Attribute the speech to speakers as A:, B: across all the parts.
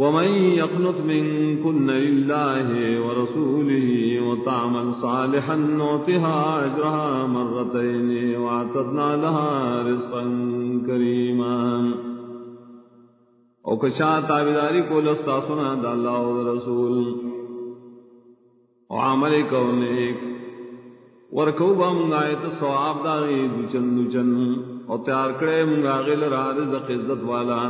A: ومن يقنط منكن لله ورسوله وتعمل صالحا نعطها عجرها مرتين واعتدنا لها رزقا كريما وكشاة عبداري كل استاثنا دع الله ورسول
B: وعمل كونيك
A: ورکوبا منگایت سواب داغی دوچن دوچن اور تیار کرے منگا غیل راد دخزت والا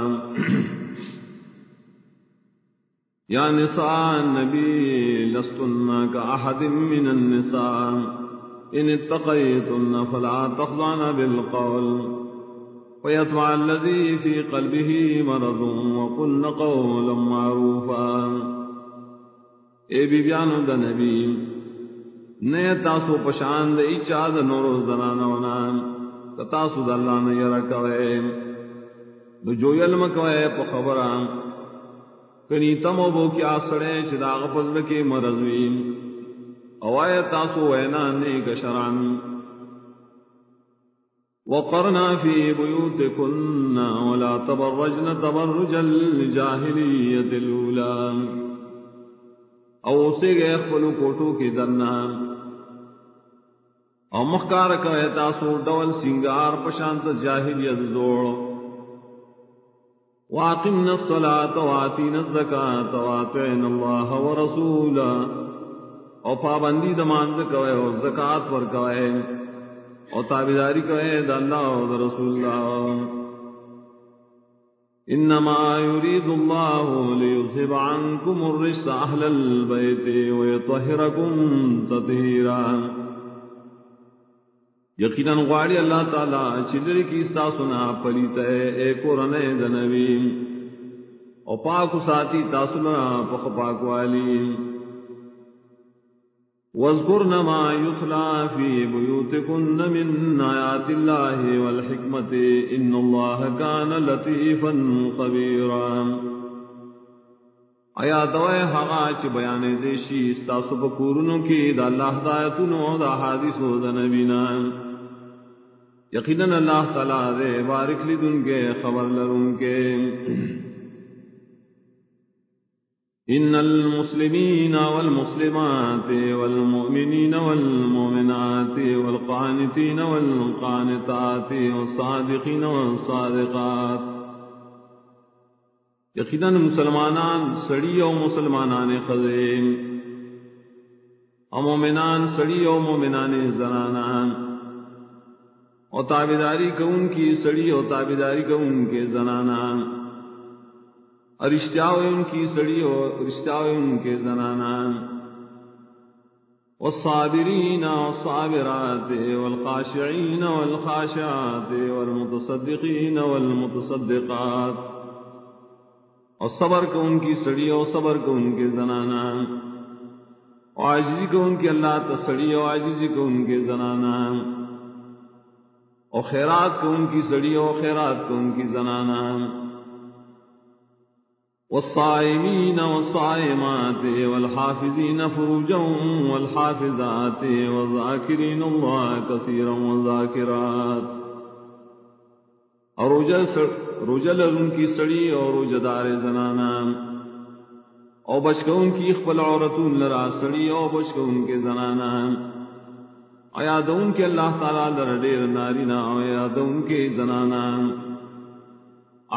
A: یا نساء نبی لستن کا احد من النساء ان اتقیتن فلا تخضان بالقول فیتمع الذي في قلبه مرض وقلن قولا معروفا اے بی بیانو دا نبی نئے تاسو پشان دے ایچا دا نور زنان ونان تاسو دا اللہ نیرہ کوئے نجو یلم کوئے پا خبران کنی تم ابو کیا سڑے چداغ پزل کے مرضوین اوائے تاسو وینا شران گشران وقرنا فی ولا تبرجن تبرج الجاہلیت الاولا او اسے گئے خلو کوٹو کی دننا او مخکار کا تا دول سنگار پشانت جاہلیت دوڑ واقمنا الصلاة واتينا الزكاة واتعنا الله ورسولا او پابندی دمانز کوئے او زکاة پر کوئے او تابداری کوئے دا اللہ و دا رسول اللہ انما يريد الله ليصب عنكم الرشت اهل البيت ويطهركم تطهيرا یقیناً غاری اللہ تعالیٰ چدر کی سا سنا پلیت تے اے قرآن دنوی او پاک ساتی تا پخ پاک والی وزکرن ما یخلا فی بیوت کن من آیات اللہ والحکمت ان اللہ کان لطیفا قبیرا ایا دوائے حقا چی بیان دیشی ستا سبکورنو کی دا اللہ دایتنو دا حادث و دا نبینا یقیناً اللہ تعالیٰ رے لی دن کے خبر لرن کے ان المسلمین والمسلمات والمؤمنین والمؤمنات والقانتین والقانتات والصادقین والصادقات یقیناً مسلمانان سڑی و مسلمانان خزیم امومنان سڑی مومنان زنانان تاب تابیداری کو ان کی سڑی ہو تابیداری کو ان کے زنانا ارشتہ اور ان کی سڑی ہو رشتہ ان کے زنانا اور والصابرات نا والخاشعات وقاشاتے والمتصدقات اور صبر کو ان کی سڑی ہو صبر کو ان کے زنانا آج جی کو ان کے اللہ تسڑی آج جی کو ان کے زنانہ اور خیرات کو ان کی سڑی اور خیرات کو ان کی زنانا والصائمین والصائمات والحافظین فروجا والحافظات والذاکرین اللہ کثیرا والذاکرات اور رجل ان کی سڑی اور رجدار زنانا اور بچکون کی اخبال عورتون لرا سڑی اور بچکون کے زنانا ایادون کے اللہ تعالیٰ در دیر نارینا و ایادون کے زنانا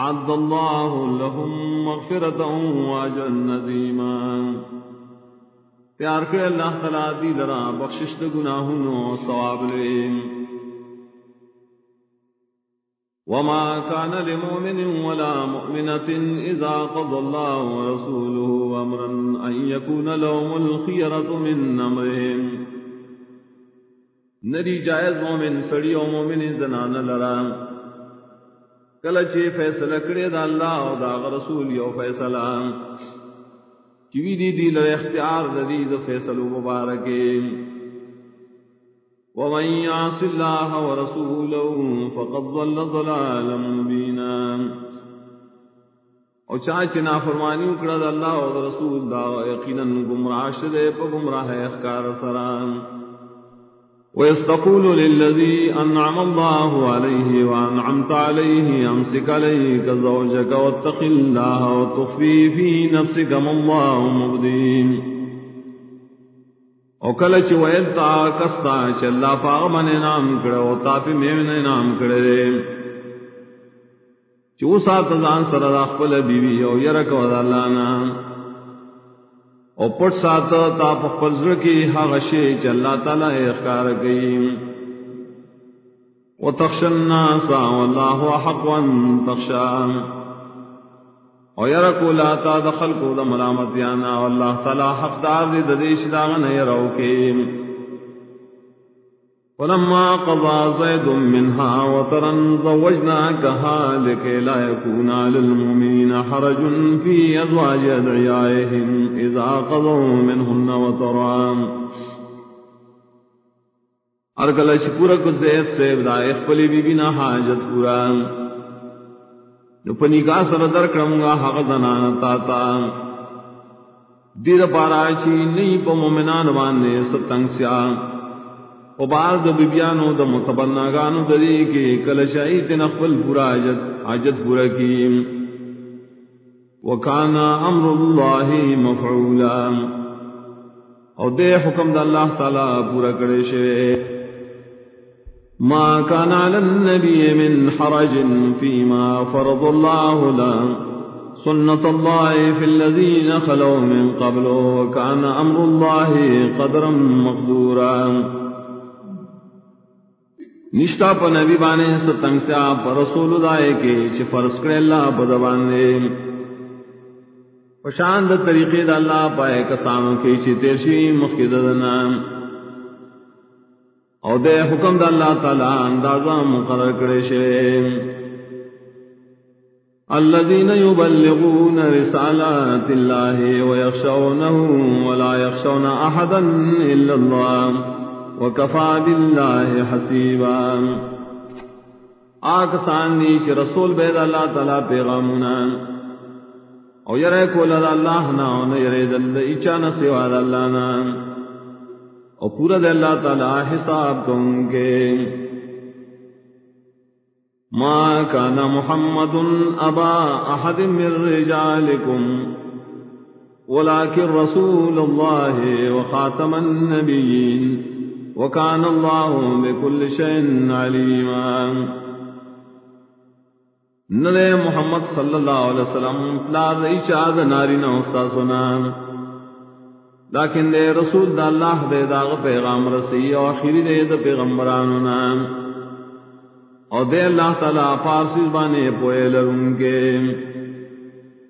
A: عد اللہ لہم مغفرتا و عجر نظیما پیار کے اللہ تعالیٰ دی لرا بخششت گناہن و ثواب لیم وما كان لمؤمن ولا مؤمنة إذا قضى الله ورسوله أمرا أن يكون لهم الخيرة من أمرهم نری جائز مومن سڑی او مومن زنان لران کلچے فیصلہ کرے دا اللہ او دا رسول یو فیصلہ کیوی دی دی لر اختیار دی دا فیصلو مبارکے ومن یعص اللہ و رسولو فقد ظل ظلال مبینا او چاچے نافرمانی اکڑا دا اللہ او دا رسول دا یقینا گمراہ شدے پا گمراہ اخکار سران یقینا گمراہ شدے پا گمراہ اخکار سران ويستقول للذي أنعم الله عليه وأنعمت عليه أمسك عليك زوجك واتق الله وتخفي في نفسك ما الله مبدين وكلت ويلتعى كستعى شلا فأغمن نعم كره وطاف ممن نعم كره چو سات زان سر راخ پل بیوی بی او یرک و دلانا او پٹ سات تاپ فضر کی ہر شی چل تلا کر گئی وہ تخشن سا اللہ حقون تخشا اور یار کو لاتا دخل کو دم رامت یا نا اللہ تعالیٰ حقدار دیش دا نئے رو کے فلما قضى زيد منها وترا زوجناكها لكي لا يكون على المؤمنين حرج في أزواج أدعيائهم إذا قضوا منهن وترا ارکل شپورا کو زید سے بدائے خپلی بی بی نا حاجت پورا نپنی کا سر در کرم گا حق زنان تاتا دید پارا چی نئی پا مومنان واننے ستنگ سیاں او بعض د بیبیانو د متبناگانو دری کې کله شی د نخپل پورا عجد عجد پورا کی وکانا امر الله مفعولا او دے حکم د الله تعالی پورا کړی شی ما کان علی النبی من حرج فيما فرض الله له سنت الله فی الذین خلو من قبل وکانا امر الله قدرا مقدورا نشتا پا نبی بانے ستنگ سے آپ رسول دائے کے چھ فرس کرے اللہ بدبان دے پشاند طریقے دا اللہ پائے کسانوں کے چھ تیرشی مخید دنا او دے حکم دا اللہ تعالی اندازہ مقرر کرے شے اللذین یبلغون رسالات اللہ ویخشونہ ولا یخشون احدا الا اللہ وکفا باللہ حسیبا آک ساندی چھ رسول بید اللہ تعالی پیغامنا او یرے کول اللہ نا او یرے دل اچانا سوا اللہ نا او پورا دے اللہ تعالی حساب کو ان ما كان محمد ابا احد من رجالكم ولكن رسول الله وخاتم النبيين وكان الله بكل شيء عليما نلے محمد صلی اللہ علیہ وسلم لا دئی چاد ناری نہ سنا لیکن دے رسول دا اللہ دے داغ پیغام رسی اور آخری دے دا پیغمبران نام اور دے اللہ تعالی پارسی بانے پوئے لرن